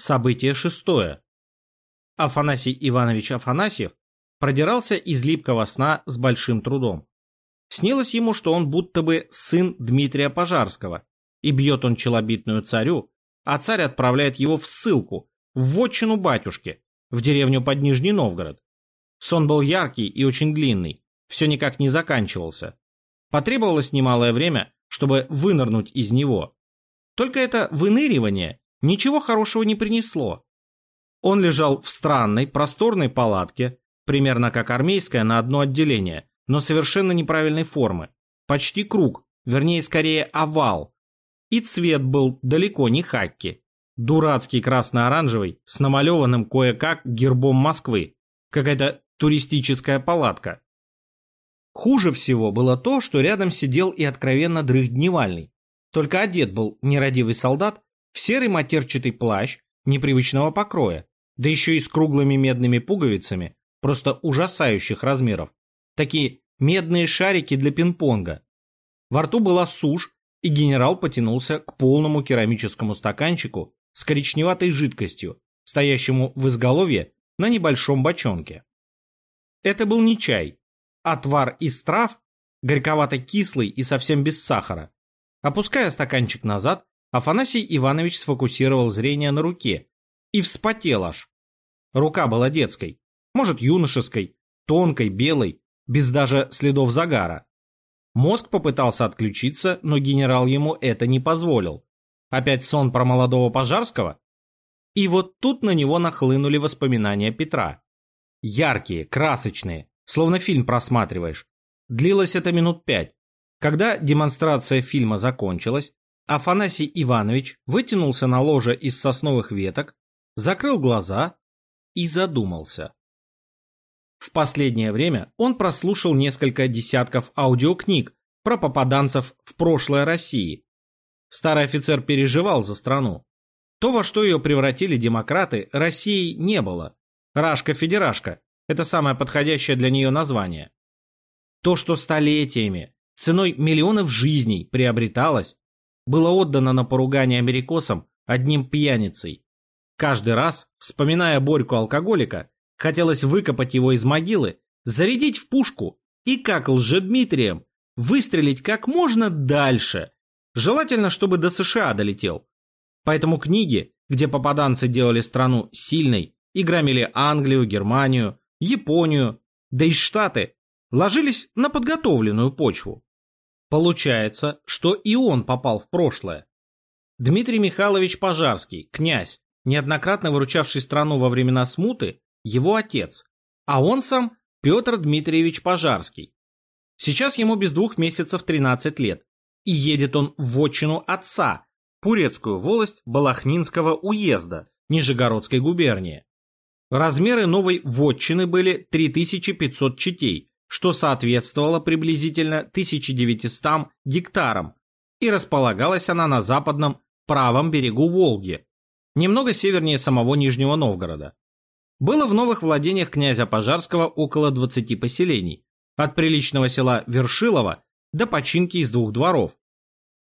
Событие шестое. Афанасий Иванович Афанасьев продирался из липкого сна с большим трудом. Снилось ему, что он будто бы сын Дмитрия Пожарского, и бьет он челобитную царю, а царь отправляет его в ссылку, в вотчину батюшки, в деревню под Нижний Новгород. Сон был яркий и очень длинный, все никак не заканчивался. Потребовалось немалое время, чтобы вынырнуть из него. Только это выныривание ничего хорошего не принесло. Он лежал в странной, просторной палатке, примерно как армейская на одно отделение, но совершенно неправильной формы. Почти круг, вернее, скорее овал. И цвет был далеко не хакки. Дурацкий красно-оранжевый, с намалеванным кое-как гербом Москвы. Какая-то туристическая палатка. Хуже всего было то, что рядом сидел и откровенно дрых дневальный. Только одет был нерадивый солдат в серый матерчатый плащ непривычного покроя, да еще и с круглыми медными пуговицами, просто ужасающих размеров. Такие медные шарики для пинг-понга. Во рту была сушь, и генерал потянулся к полному керамическому стаканчику с коричневатой жидкостью, стоящему в изголовье на небольшом бочонке. Это был не чай, отвар из трав, горьковато-кислый и совсем без сахара. Опуская стаканчик назад, Афанасий Иванович сфокусировал зрение на руке и вспотел аж. Рука была детской, может юношеской, тонкой, белой, без даже следов загара. Мозг попытался отключиться, но генерал ему это не позволил. Опять сон про молодого Пожарского? И вот тут на него нахлынули воспоминания Петра. Яркие, красочные, словно фильм просматриваешь. Длилось это минут пять. Когда демонстрация фильма закончилась, Афанасий Иванович вытянулся на ложе из сосновых веток, закрыл глаза и задумался. В последнее время он прослушал несколько десятков аудиокниг про попаданцев в прошлое России. Старый офицер переживал за страну. То, во что ее превратили демократы, России не было. Рашка-федерашка – это самое подходящее для нее название. То, что столетиями, ценой миллионов жизней приобреталось, было отдано на поругание америкосам одним пьяницей. Каждый раз, вспоминая Борьку-алкоголика, хотелось выкопать его из могилы, зарядить в пушку и, как лжедмитрием, выстрелить как можно дальше, желательно, чтобы до США долетел. Поэтому книги, где попаданцы делали страну сильной и громили Англию, Германию, Японию, да и Штаты, ложились на подготовленную почву. Получается, что и он попал в прошлое. Дмитрий Михайлович Пожарский, князь, неоднократно выручавший страну во времена смуты, его отец, а он сам Петр Дмитриевич Пожарский. Сейчас ему без двух месяцев 13 лет, и едет он в отчину отца, Пурецкую волость Балахнинского уезда Нижегородской губернии. Размеры новой вотчины были 3500 четей, что соответствовало приблизительно 1900 гектарам, и располагалась она на западном правом берегу Волги, немного севернее самого Нижнего Новгорода. Было в новых владениях князя Пожарского около 20 поселений, от приличного села Вершилово до починки из двух дворов.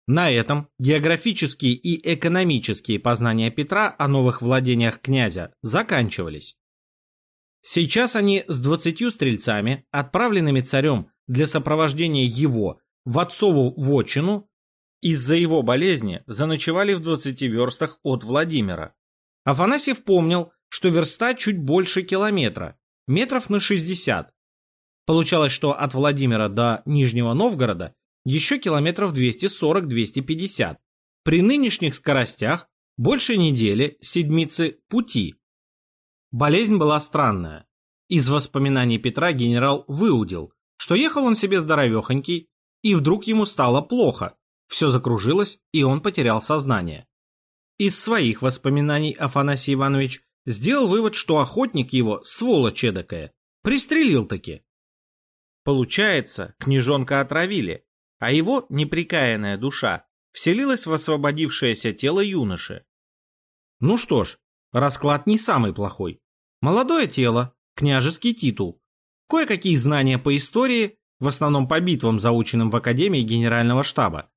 На этом географические и экономические познания Петра о новых владениях князя заканчивались. Сейчас они с двадцатью стрельцами, отправленными царем для сопровождения его в отцову вотчину, из-за его болезни заночевали в двадцати верстах от Владимира. Афанасьев помнил, что верста чуть больше километра, метров на 60. Получалось, что от Владимира до Нижнего Новгорода еще километров 240-250. При нынешних скоростях больше недели, седмицы пути. Болезнь была странная. Из воспоминаний Петра генерал выудил, что ехал он себе здоровехонький, и вдруг ему стало плохо, все закружилось, и он потерял сознание. Из своих воспоминаний Афанасий Иванович сделал вывод, что охотник его, сволочь эдакая, пристрелил-таки. Получается, княжонка отравили, а его неприкаянная душа вселилась в освободившееся тело юноши. Ну что ж, расклад не самый плохой. Молодое тело, княжеский титул, кое-какие знания по истории, в основном по битвам, заученным в Академии Генерального штаба.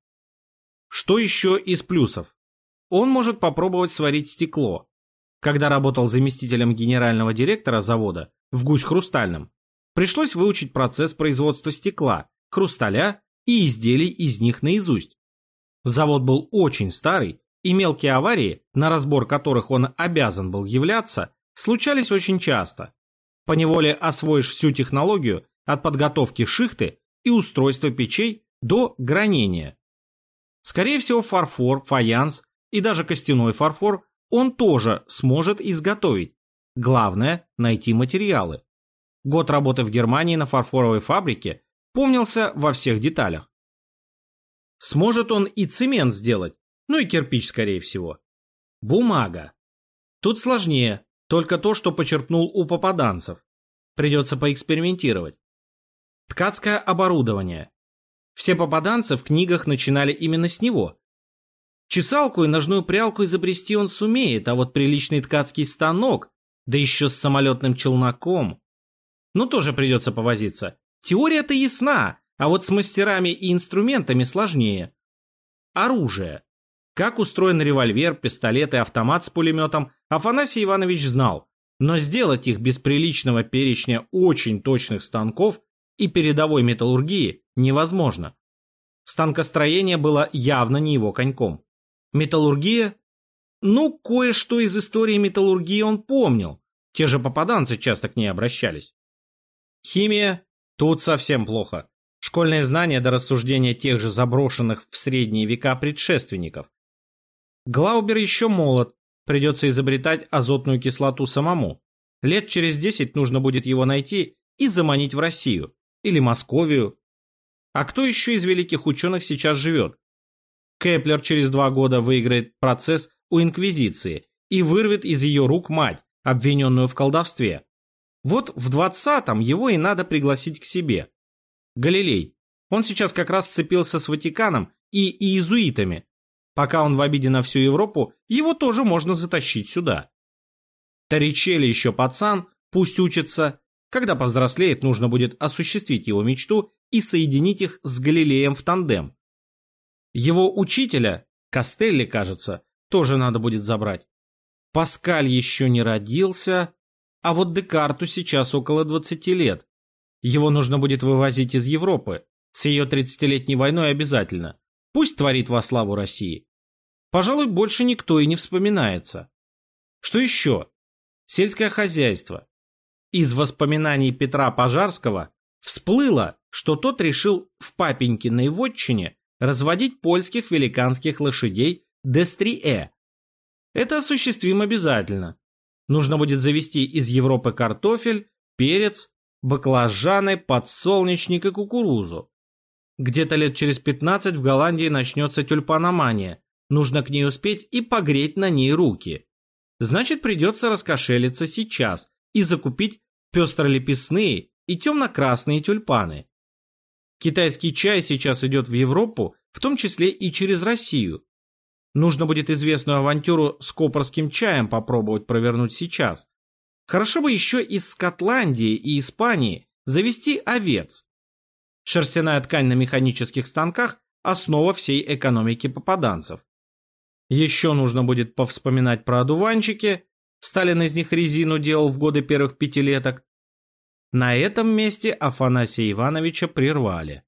Что еще из плюсов? Он может попробовать сварить стекло. Когда работал заместителем генерального директора завода в Гусь-Хрустальном, пришлось выучить процесс производства стекла, хрусталя и изделий из них наизусть. Завод был очень старый, и мелкие аварии, на разбор которых он обязан был являться, случались очень часто. Поневоле освоишь всю технологию от подготовки шихты и устройства печей до гранения. Скорее всего, фарфор, фаянс и даже костяной фарфор он тоже сможет изготовить. Главное – найти материалы. Год работы в Германии на фарфоровой фабрике помнился во всех деталях. Сможет он и цемент сделать, ну и кирпич, скорее всего. Бумага. Тут сложнее, только то, что почерпнул у попаданцев. Придется поэкспериментировать. Ткацкое оборудование. Все попаданцы в книгах начинали именно с него. Чесалку и ножную прялку изобрести он сумеет, а вот приличный ткацкий станок, да еще с самолетным челноком. Ну, тоже придется повозиться. Теория-то ясна, а вот с мастерами и инструментами сложнее. Оружие. Как устроен револьвер, пистолет и автомат с пулеметом, Афанасий Иванович знал, но сделать их без приличного перечня очень точных станков и передовой металлургии невозможно. Станкостроение было явно не его коньком. Металлургия? Ну, кое-что из истории металлургии он помнил. Те же попаданцы часто к ней обращались. Химия? Тут совсем плохо. Школьные знания до рассуждения тех же заброшенных в средние века предшественников. Глаубер еще молод, придется изобретать азотную кислоту самому. Лет через десять нужно будет его найти и заманить в Россию. Или Московию. А кто еще из великих ученых сейчас живет? Кеплер через два года выиграет процесс у Инквизиции и вырвет из ее рук мать, обвиненную в колдовстве. Вот в двадцатом его и надо пригласить к себе. Галилей. Он сейчас как раз сцепился с Ватиканом и иезуитами. Пока он в обиде на всю Европу, его тоже можно затащить сюда. Торричелли еще пацан, пусть учится. Когда повзрослеет, нужно будет осуществить его мечту и соединить их с Галилеем в тандем. Его учителя, Костелли, кажется, тоже надо будет забрать. Паскаль еще не родился, а вот Декарту сейчас около 20 лет. Его нужно будет вывозить из Европы, с ее 30-летней войной обязательно. Пусть творит во славу России. Пожалуй, больше никто и не вспоминается. Что еще? Сельское хозяйство. Из воспоминаний Петра Пожарского всплыло, что тот решил в папенькиной вотчине разводить польских великанских лошадей Дестрие. Это осуществим обязательно. Нужно будет завести из Европы картофель, перец, баклажаны, подсолнечник и кукурузу. Где-то лет через 15 в Голландии начнется тюльпаномания. Нужно к ней успеть и погреть на ней руки. Значит, придется раскошелиться сейчас и закупить пестролепестные и темно-красные тюльпаны. Китайский чай сейчас идет в Европу, в том числе и через Россию. Нужно будет известную авантюру с копорским чаем попробовать провернуть сейчас. Хорошо бы еще из Скотландии и Испании завести овец. Шерстяная ткань на механических станках – основа всей экономики попаданцев. Еще нужно будет повспоминать про одуванчики. Сталин из них резину делал в годы первых пятилеток. На этом месте Афанасия Ивановича прервали.